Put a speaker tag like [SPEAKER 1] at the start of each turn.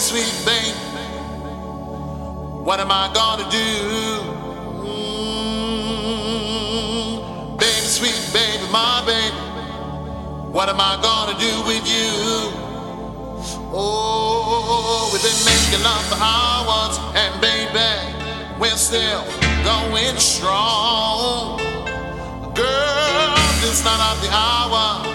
[SPEAKER 1] sweet thing. What am I gonna do? Mm, baby, sweet baby, my baby. What am I gonna do with you? Oh, we've been making love for hours, and baby, we're still going strong. Girl, it's not of the hour.